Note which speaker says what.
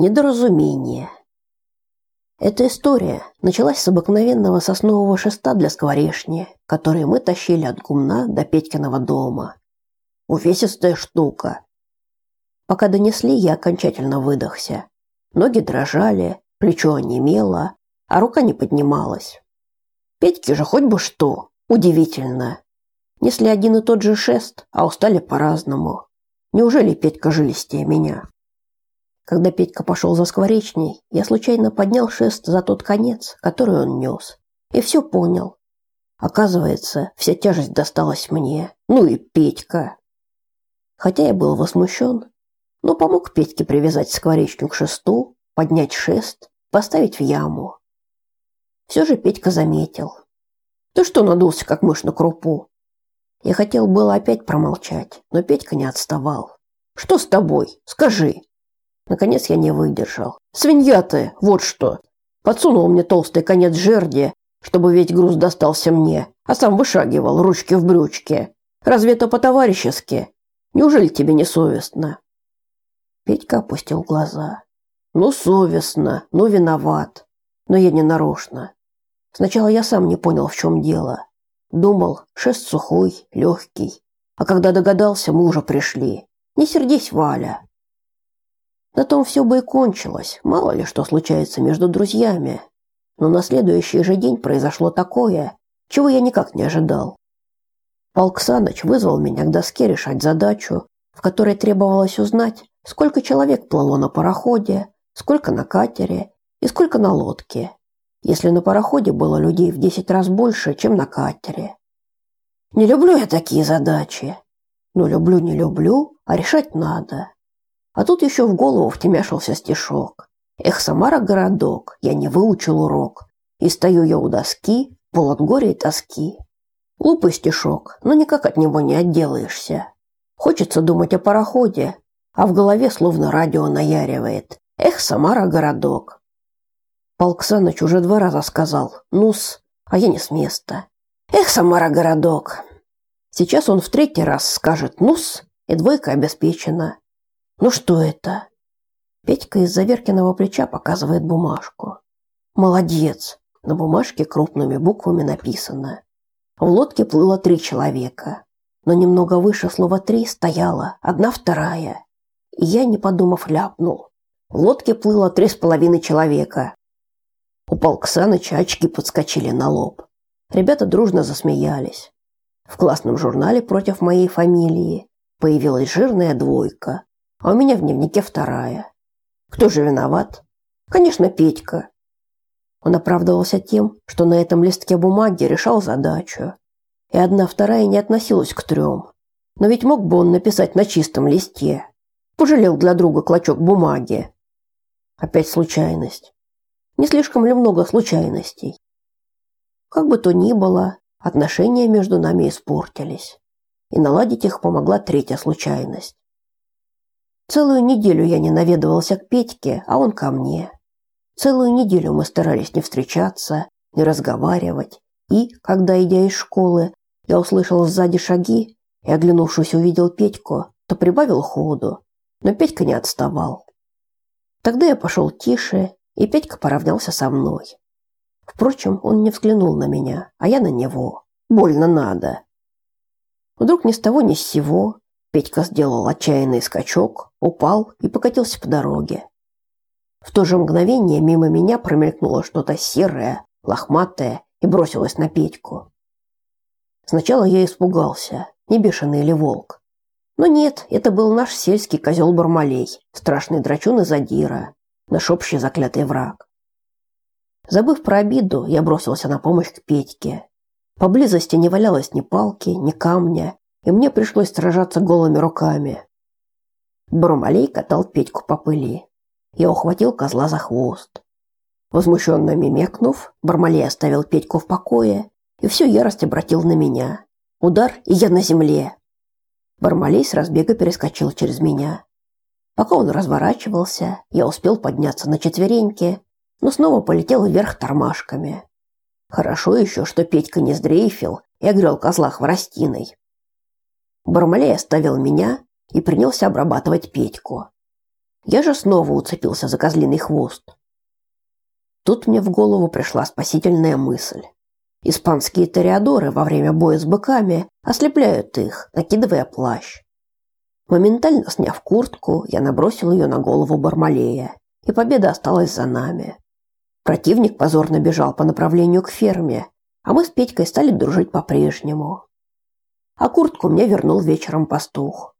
Speaker 1: Недоразумение. Эта история началась с обыкновенного соснового шеста для скворечни, который мы тащили от гумна до Петькиного дома. Увесистая штука. Пока донесли, я окончательно выдохся. Ноги дрожали, плечо онемело, а рука не поднималась. Петьке же хоть бы что. Удивительно. Несли один и тот же шест, а устали по-разному. Неужели Петька жилистее меня? Когда Петька пошел за скворечней, я случайно поднял шест за тот конец, который он нес, и все понял. Оказывается, вся тяжесть досталась мне. Ну и Петька. Хотя я был возмущен, но помог Петьке привязать скворечню к шесту, поднять шест, поставить в яму. Все же Петька заметил. Ты что надулся, как мышь на крупу? Я хотел было опять промолчать, но Петька не отставал. Что с тобой? Скажи. Наконец я не выдержал. Свинья ты, вот что. Подсунул мне толстый конец жерди, чтобы весь груз достался мне, а сам вышагивал, ручки в брючке. Разве это по-товарищески? Неужели тебе не совестно? Петька опустил глаза. Ну, совестно, ну, виноват. Но я не нарочно. Сначала я сам не понял, в чем дело. Думал, шест сухой, легкий. А когда догадался, мы уже пришли. Не сердись, Валя. На том все бы и кончилось. Мало ли что случается между друзьями. Но на следующий же день произошло такое, чего я никак не ожидал. Полк Саныч вызвал меня к доске решать задачу, в которой требовалось узнать, сколько человек плыло на пароходе, сколько на катере и сколько на лодке. Если на пароходе было людей в десять раз больше, чем на катере. Не люблю я такие задачи. Но люблю не люблю, а решать надо. А тут еще в голову втемяшился стишок. Эх, Самара городок, я не выучил урок. И стою я у доски, пол от горя и тоски. Глупый стишок, но никак от него не отделаешься. Хочется думать о пароходе, а в голове словно радио наяривает. Эх, Самара городок. Полк Саныч уже два раза сказал «ну-с», а я не с места. Эх, Самара городок. Сейчас он в третий раз скажет «ну-с», и двойка обеспечена. Ну что это? Петька из-за плеча показывает бумажку. Молодец. На бумажке крупными буквами написано. В лодке плыло три человека, но немного выше слова три стояла одна вторая. И я, не подумав, ляпнул. В лодке плыло три с половиной человека. У Полксаныча очки подскочили на лоб. Ребята дружно засмеялись. В классном журнале против моей фамилии появилась жирная двойка а у меня в дневнике вторая. Кто же виноват? Конечно, Петька. Он оправдывался тем, что на этом листке бумаги решал задачу. И одна вторая не относилась к трем. Но ведь мог бы он написать на чистом листе. Пожалел для друга клочок бумаги. Опять случайность. Не слишком ли много случайностей? Как бы то ни было, отношения между нами испортились. И наладить их помогла третья случайность. Целую неделю я не наведывался к Петьке, а он ко мне. Целую неделю мы старались не встречаться, не разговаривать. И, когда, идя из школы, я услышал сзади шаги и, оглянувшись, увидел Петьку, то прибавил ходу. Но Петька не отставал. Тогда я пошел тише, и Петька поравнялся со мной. Впрочем, он не взглянул на меня, а я на него. Больно надо. Вдруг ни с того ни с сего Петька сделал отчаянный скачок, упал и покатился по дороге. В то же мгновение мимо меня промелькнуло что-то серое, лохматое и бросилось на Петьку. Сначала я испугался, не бешеный ли волк. Но нет, это был наш сельский козел Бармалей, страшный драчун из Адира, наш общий заклятый враг. Забыв про обиду, я бросился на помощь к Петьке. Поблизости не валялось ни палки, ни камня, и мне пришлось сражаться голыми руками. Бармалей катал Петьку по пыли. Я ухватил козла за хвост. Возмущенно мимекнув, Бармалей оставил Петьку в покое и всю ярость обратил на меня. Удар, и я на земле. Бармалей с разбега перескочил через меня. Пока он разворачивался, я успел подняться на четвереньки, но снова полетел вверх тормашками. Хорошо еще, что Петька не сдрейфил и огрел козла Я же снова уцепился за козлиный хвост. Тут мне в голову пришла спасительная мысль. Испанские тореадоры во время боя с быками ослепляют их, накидывая плащ. Моментально сняв куртку, я набросил ее на голову Бармалея, и победа осталась за нами. Противник позорно бежал по направлению к ферме, а мы с Петькой стали дружить по-прежнему. А куртку мне вернул вечером пастух.